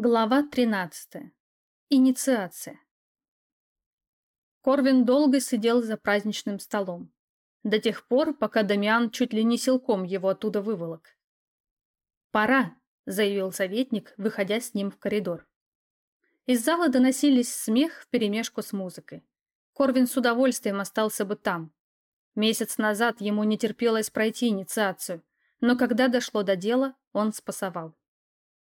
Глава 13. Инициация. Корвин долго сидел за праздничным столом. До тех пор, пока Дамиан чуть ли не силком его оттуда выволок. «Пора», — заявил советник, выходя с ним в коридор. Из зала доносились смех вперемешку с музыкой. Корвин с удовольствием остался бы там. Месяц назад ему не терпелось пройти инициацию, но когда дошло до дела, он спасовал.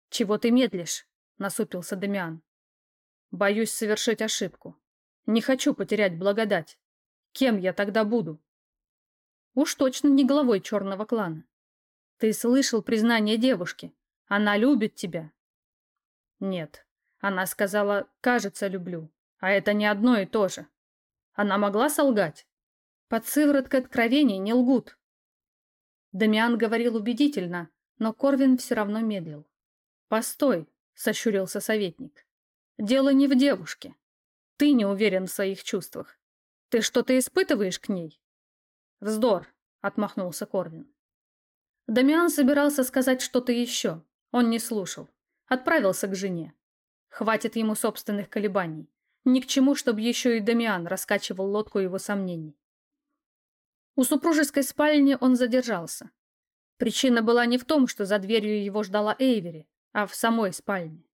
«Чего ты медлишь?» — насупился Демиан. «Боюсь совершить ошибку. Не хочу потерять благодать. Кем я тогда буду?» «Уж точно не главой черного клана. Ты слышал признание девушки. Она любит тебя». «Нет». Она сказала «кажется, люблю». А это не одно и то же. Она могла солгать? Под сывороткой откровений не лгут. Дамиан говорил убедительно, но Корвин все равно медлил. «Постой», — сощурился советник. «Дело не в девушке. Ты не уверен в своих чувствах. Ты что-то испытываешь к ней?» «Вздор», — отмахнулся Корвин. Дамиан собирался сказать что-то еще. Он не слушал. Отправился к жене. Хватит ему собственных колебаний. Ни к чему, чтобы еще и Дамиан раскачивал лодку его сомнений. У супружеской спальни он задержался. Причина была не в том, что за дверью его ждала Эйвери, а в самой спальне.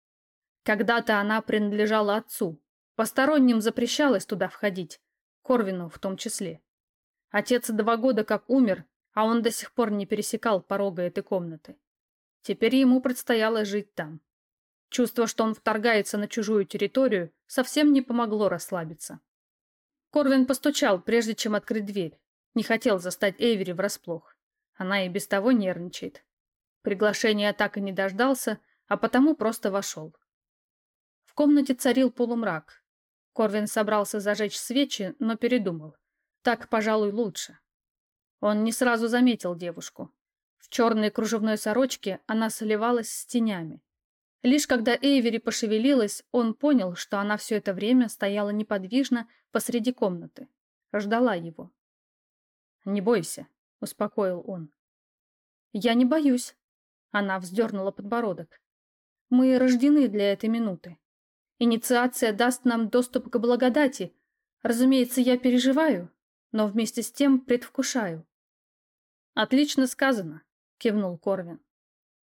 Когда-то она принадлежала отцу. Посторонним запрещалось туда входить, Корвину в том числе. Отец два года как умер, а он до сих пор не пересекал порога этой комнаты. Теперь ему предстояло жить там. Чувство, что он вторгается на чужую территорию, совсем не помогло расслабиться. Корвин постучал, прежде чем открыть дверь. Не хотел застать Эйвери врасплох. Она и без того нервничает. Приглашения так и не дождался, а потому просто вошел. В комнате царил полумрак. Корвин собрался зажечь свечи, но передумал. Так, пожалуй, лучше. Он не сразу заметил девушку. В черной кружевной сорочке она сливалась с тенями. Лишь когда Эйвери пошевелилась, он понял, что она все это время стояла неподвижно посреди комнаты. Ждала его. «Не бойся», — успокоил он. «Я не боюсь», — она вздернула подбородок. Мы рождены для этой минуты. Инициация даст нам доступ к благодати. Разумеется, я переживаю, но вместе с тем предвкушаю. Отлично сказано, кивнул Корвин.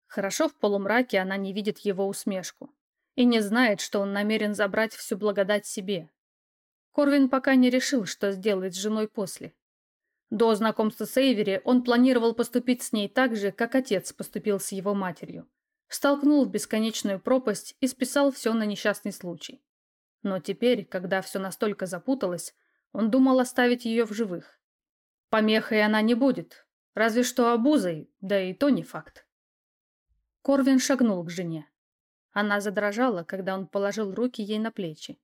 Хорошо в полумраке она не видит его усмешку и не знает, что он намерен забрать всю благодать себе. Корвин пока не решил, что сделает с женой после. До знакомства с Эйвери он планировал поступить с ней так же, как отец поступил с его матерью столкнул в бесконечную пропасть и списал все на несчастный случай. Но теперь, когда все настолько запуталось, он думал оставить ее в живых. Помехой она не будет, разве что обузой, да и то не факт. Корвин шагнул к жене. Она задрожала, когда он положил руки ей на плечи.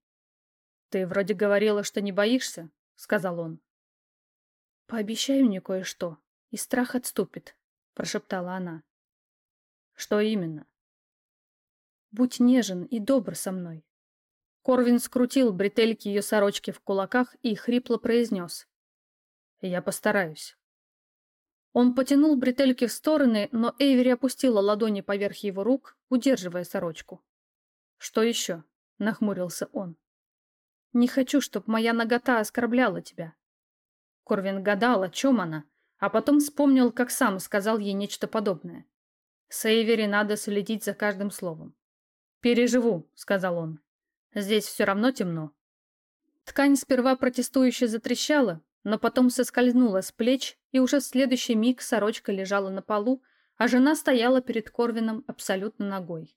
«Ты вроде говорила, что не боишься», — сказал он. «Пообещай мне кое-что, и страх отступит», — прошептала она. Что именно? Будь нежен и добр со мной. Корвин скрутил бретельки ее сорочки в кулаках и хрипло произнес. Я постараюсь. Он потянул бретельки в стороны, но Эйвери опустила ладони поверх его рук, удерживая сорочку. «Что еще?» — нахмурился он. «Не хочу, чтобы моя нагота оскорбляла тебя». Корвин гадал, о чем она, а потом вспомнил, как сам сказал ей нечто подобное. С Эйвери надо следить за каждым словом. «Переживу», — сказал он. «Здесь все равно темно». Ткань сперва протестующе затрещала, но потом соскользнула с плеч, и уже в следующий миг сорочка лежала на полу, а жена стояла перед Корвином абсолютно ногой.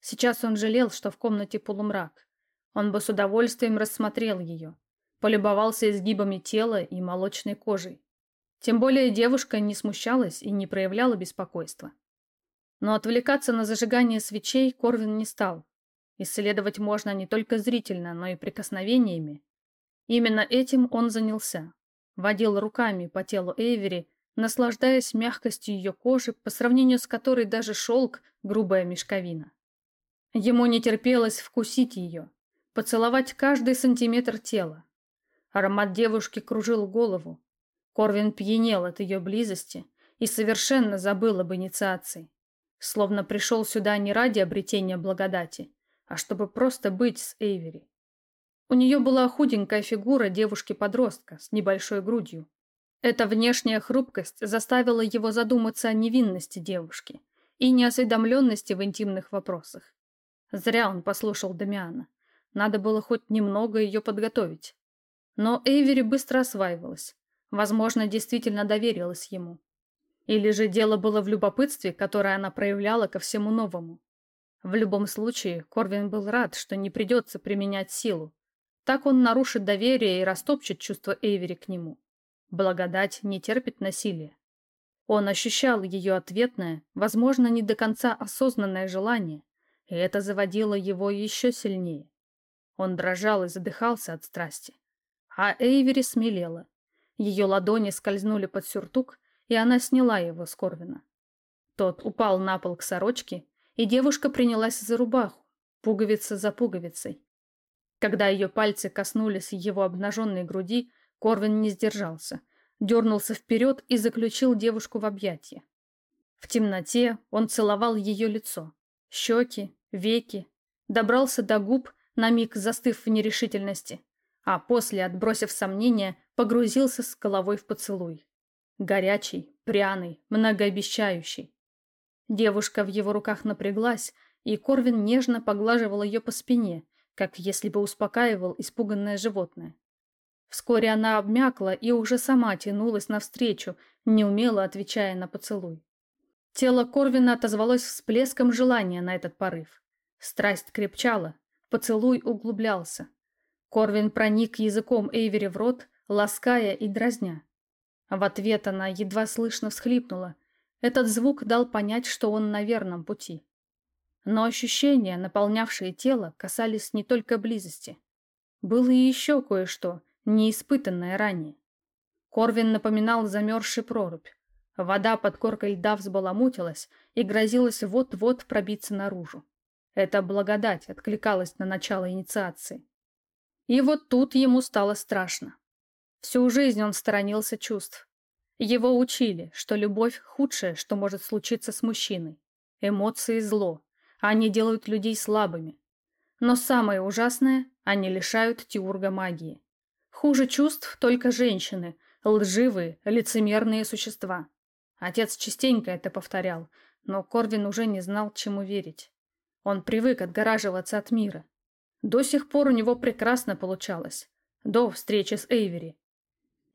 Сейчас он жалел, что в комнате полумрак. Он бы с удовольствием рассмотрел ее, полюбовался изгибами тела и молочной кожей. Тем более девушка не смущалась и не проявляла беспокойства. Но отвлекаться на зажигание свечей Корвин не стал. Исследовать можно не только зрительно, но и прикосновениями. Именно этим он занялся. Водил руками по телу Эйвери, наслаждаясь мягкостью ее кожи, по сравнению с которой даже шелк – грубая мешковина. Ему не терпелось вкусить ее, поцеловать каждый сантиметр тела. Аромат девушки кружил голову. Корвин пьянел от ее близости и совершенно забыл об инициации. Словно пришел сюда не ради обретения благодати, а чтобы просто быть с Эйвери. У нее была худенькая фигура девушки-подростка с небольшой грудью. Эта внешняя хрупкость заставила его задуматься о невинности девушки и неосведомленности в интимных вопросах. Зря он послушал Дамиана. Надо было хоть немного ее подготовить. Но Эйвери быстро осваивалась. Возможно, действительно доверилась ему. Или же дело было в любопытстве, которое она проявляла ко всему новому. В любом случае, Корвин был рад, что не придется применять силу. Так он нарушит доверие и растопчет чувство Эйвери к нему. Благодать не терпит насилия. Он ощущал ее ответное, возможно, не до конца осознанное желание, и это заводило его еще сильнее. Он дрожал и задыхался от страсти. А Эйвери смелела. Ее ладони скользнули под сюртук, и она сняла его с Корвина. Тот упал на пол к сорочке, и девушка принялась за рубаху, пуговица за пуговицей. Когда ее пальцы коснулись его обнаженной груди, Корвин не сдержался, дернулся вперед и заключил девушку в объятия. В темноте он целовал ее лицо, щеки, веки, добрался до губ, на миг застыв в нерешительности, а после, отбросив сомнения, погрузился с головой в поцелуй. Горячий, пряный, многообещающий. Девушка в его руках напряглась, и Корвин нежно поглаживал ее по спине, как если бы успокаивал испуганное животное. Вскоре она обмякла и уже сама тянулась навстречу, неумело отвечая на поцелуй. Тело Корвина отозвалось всплеском желания на этот порыв. Страсть крепчала, поцелуй углублялся. Корвин проник языком Эйвери в рот, лаская и дразня. В ответ она едва слышно всхлипнула. Этот звук дал понять, что он на верном пути. Но ощущения, наполнявшие тело, касались не только близости. Было и еще кое-что, неиспытанное ранее. Корвин напоминал замерзший прорубь. Вода под коркой льда взбаламутилась и грозилась вот-вот пробиться наружу. Эта благодать откликалась на начало инициации. И вот тут ему стало страшно. Всю жизнь он сторонился чувств. Его учили, что любовь – худшее, что может случиться с мужчиной. Эмоции – зло. Они делают людей слабыми. Но самое ужасное – они лишают Тиурга магии. Хуже чувств только женщины, лживые, лицемерные существа. Отец частенько это повторял, но Корвин уже не знал, чему верить. Он привык отгораживаться от мира. До сих пор у него прекрасно получалось. До встречи с Эйвери.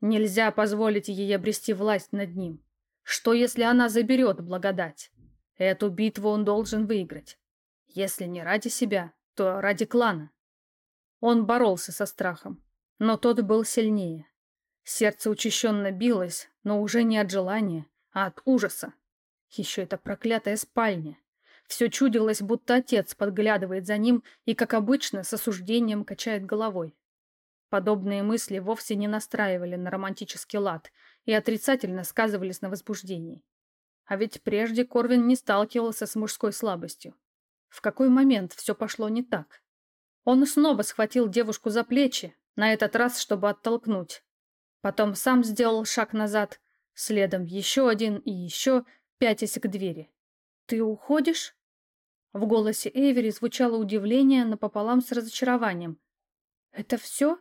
Нельзя позволить ей обрести власть над ним. Что, если она заберет благодать? Эту битву он должен выиграть. Если не ради себя, то ради клана. Он боролся со страхом, но тот был сильнее. Сердце учащенно билось, но уже не от желания, а от ужаса. Еще эта проклятая спальня. Все чудилось, будто отец подглядывает за ним и, как обычно, с осуждением качает головой. Подобные мысли вовсе не настраивали на романтический лад и отрицательно сказывались на возбуждении. А ведь прежде Корвин не сталкивался с мужской слабостью. В какой момент все пошло не так? Он снова схватил девушку за плечи, на этот раз, чтобы оттолкнуть. Потом сам сделал шаг назад, следом еще один и еще, пятясь к двери. «Ты уходишь?» В голосе Эйвери звучало удивление напополам с разочарованием. «Это все?»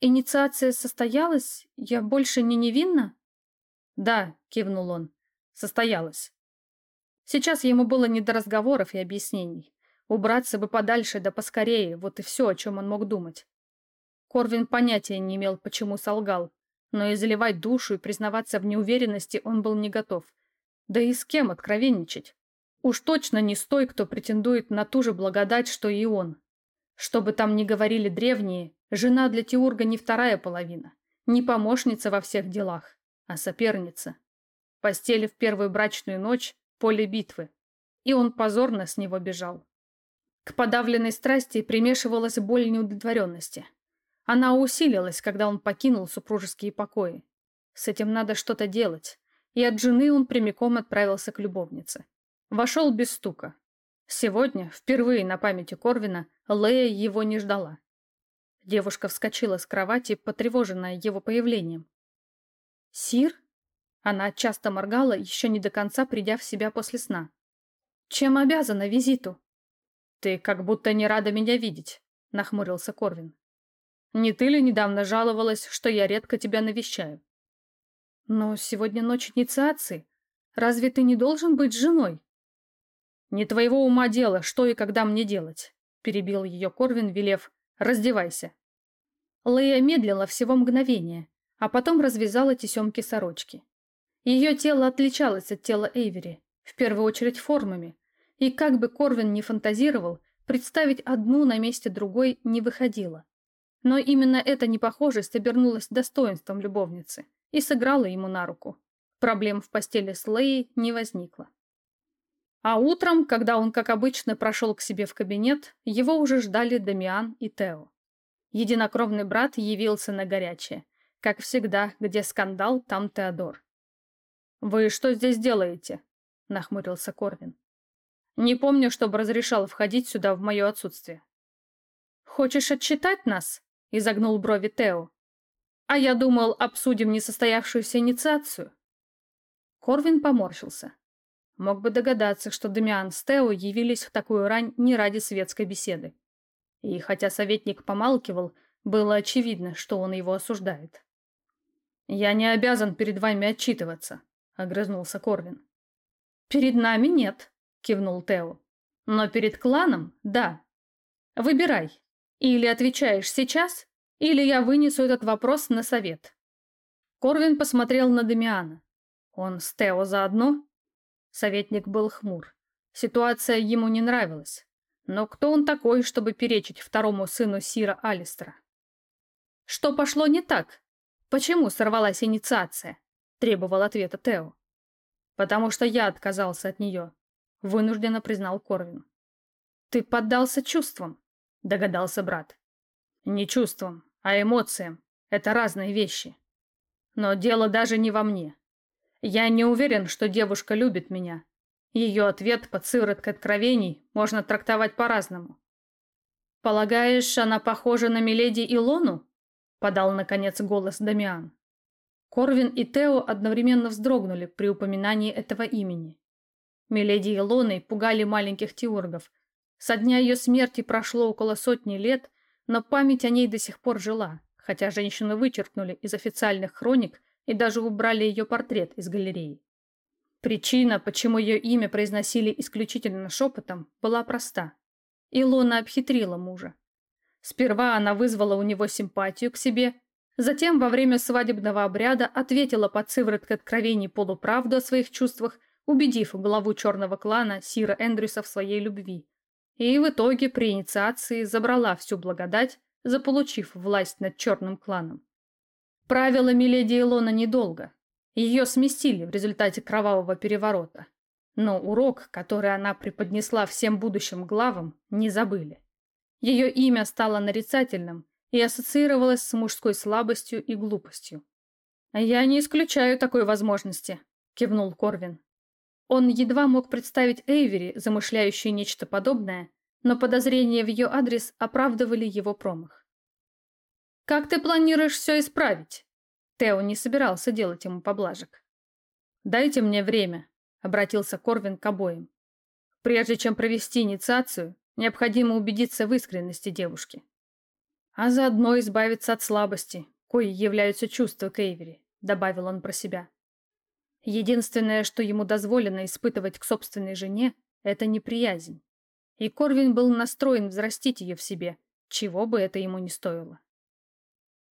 Инициация состоялась? Я больше не невинна? Да, кивнул он. Состоялась. Сейчас ему было не до разговоров и объяснений. Убраться бы подальше да поскорее, вот и все, о чем он мог думать. Корвин понятия не имел, почему солгал, но и заливать душу и признаваться в неуверенности он был не готов. Да и с кем откровенничать? Уж точно не с той, кто претендует на ту же благодать, что и он. Что бы там ни говорили древние, Жена для Теурга не вторая половина, не помощница во всех делах, а соперница. Постели в первую брачную ночь – поле битвы. И он позорно с него бежал. К подавленной страсти примешивалась боль неудовлетворенности. Она усилилась, когда он покинул супружеские покои. С этим надо что-то делать. И от жены он прямиком отправился к любовнице. Вошел без стука. Сегодня, впервые на памяти Корвина, Лея его не ждала. Девушка вскочила с кровати, потревоженная его появлением. «Сир?» Она часто моргала, еще не до конца придя в себя после сна. Чем обязана визиту? Ты как будто не рада меня видеть, нахмурился Корвин. Не ты ли недавно жаловалась, что я редко тебя навещаю? Но сегодня ночь инициации. Разве ты не должен быть женой? Не твоего ума дело, что и когда мне делать, перебил ее Корвин, велев «раздевайся». Лея медлила всего мгновение, а потом развязала тесемки сорочки. Ее тело отличалось от тела Эйвери, в первую очередь формами, и как бы Корвин ни фантазировал, представить одну на месте другой не выходило. Но именно эта непохожесть обернулась достоинством любовницы и сыграла ему на руку. Проблем в постели с Леей не возникло. А утром, когда он, как обычно, прошел к себе в кабинет, его уже ждали Дамиан и Тео. Единокровный брат явился на горячее. Как всегда, где скандал, там Теодор. «Вы что здесь делаете?» — нахмурился Корвин. Не помню, чтобы разрешал входить сюда в мое отсутствие. «Хочешь отчитать нас?» — изогнул брови Тео. «А я думал, обсудим несостоявшуюся инициацию». Корвин поморщился. Мог бы догадаться, что Дамиан с Тео явились в такую рань не ради светской беседы. И хотя советник помалкивал, было очевидно, что он его осуждает. «Я не обязан перед вами отчитываться», — огрызнулся Корвин. «Перед нами нет», кивнул Тео. Но перед кланом – да. Выбирай. Или отвечаешь сейчас, или я вынесу этот вопрос на совет. Корвин посмотрел на Дамиана. Он с Тео заодно? Советник был хмур. Ситуация ему не нравилась. Но кто он такой, чтобы перечить второму сыну Сира Алистера? Что пошло не так? Почему сорвалась инициация? Требовал ответа Тео. Потому что я отказался от нее, вынужденно признал Корвин. «Ты поддался чувствам», — догадался брат. «Не чувствам, а эмоциям. Это разные вещи. Но дело даже не во мне. Я не уверен, что девушка любит меня. Ее ответ под сывороткой откровений можно трактовать по-разному. «Полагаешь, она похожа на Миледи Илону?» — подал, наконец, голос Дамиан. Корвин и Тео одновременно вздрогнули при упоминании этого имени. Миледи Илоной пугали маленьких теургов. Со дня ее смерти прошло около сотни лет, но память о ней до сих пор жила, хотя женщину вычеркнули из официальных хроник и даже убрали ее портрет из галереи. Причина, почему ее имя произносили исключительно шепотом, была проста. Илона обхитрила мужа. Сперва она вызвала у него симпатию к себе, затем во время свадебного обряда ответила под сывороткой откровений полуправду о своих чувствах убедив главу черного клана Сира Эндрюса в своей любви. И в итоге при инициации забрала всю благодать, заполучив власть над черным кланом. Правила Миледи Илона недолго. Ее сместили в результате кровавого переворота. Но урок, который она преподнесла всем будущим главам, не забыли. Ее имя стало нарицательным и ассоциировалось с мужской слабостью и глупостью. «Я не исключаю такой возможности», – кивнул Корвин. Он едва мог представить Эйвери, замышляющей нечто подобное, но подозрения в ее адрес оправдывали его промах. «Как ты планируешь все исправить?» Тео не собирался делать ему поблажек. «Дайте мне время», — обратился Корвин к обоим. «Прежде чем провести инициацию, необходимо убедиться в искренности девушки. А заодно избавиться от слабости, кои являются чувства к Эйвери», — добавил он про себя. Единственное, что ему дозволено испытывать к собственной жене, это неприязнь. И Корвин был настроен взрастить ее в себе, чего бы это ему не стоило.